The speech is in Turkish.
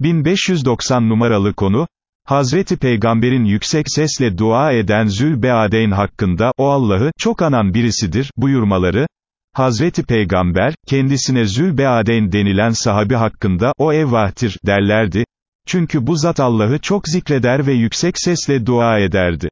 1590 numaralı konu, Hazreti Peygamber'in yüksek sesle dua eden Zülbeadeyn hakkında, o Allah'ı, çok anan birisidir, buyurmaları, Hazreti Peygamber, kendisine Zülbeadeyn denilen sahabi hakkında, o evvahtir, derlerdi, çünkü bu zat Allah'ı çok zikreder ve yüksek sesle dua ederdi.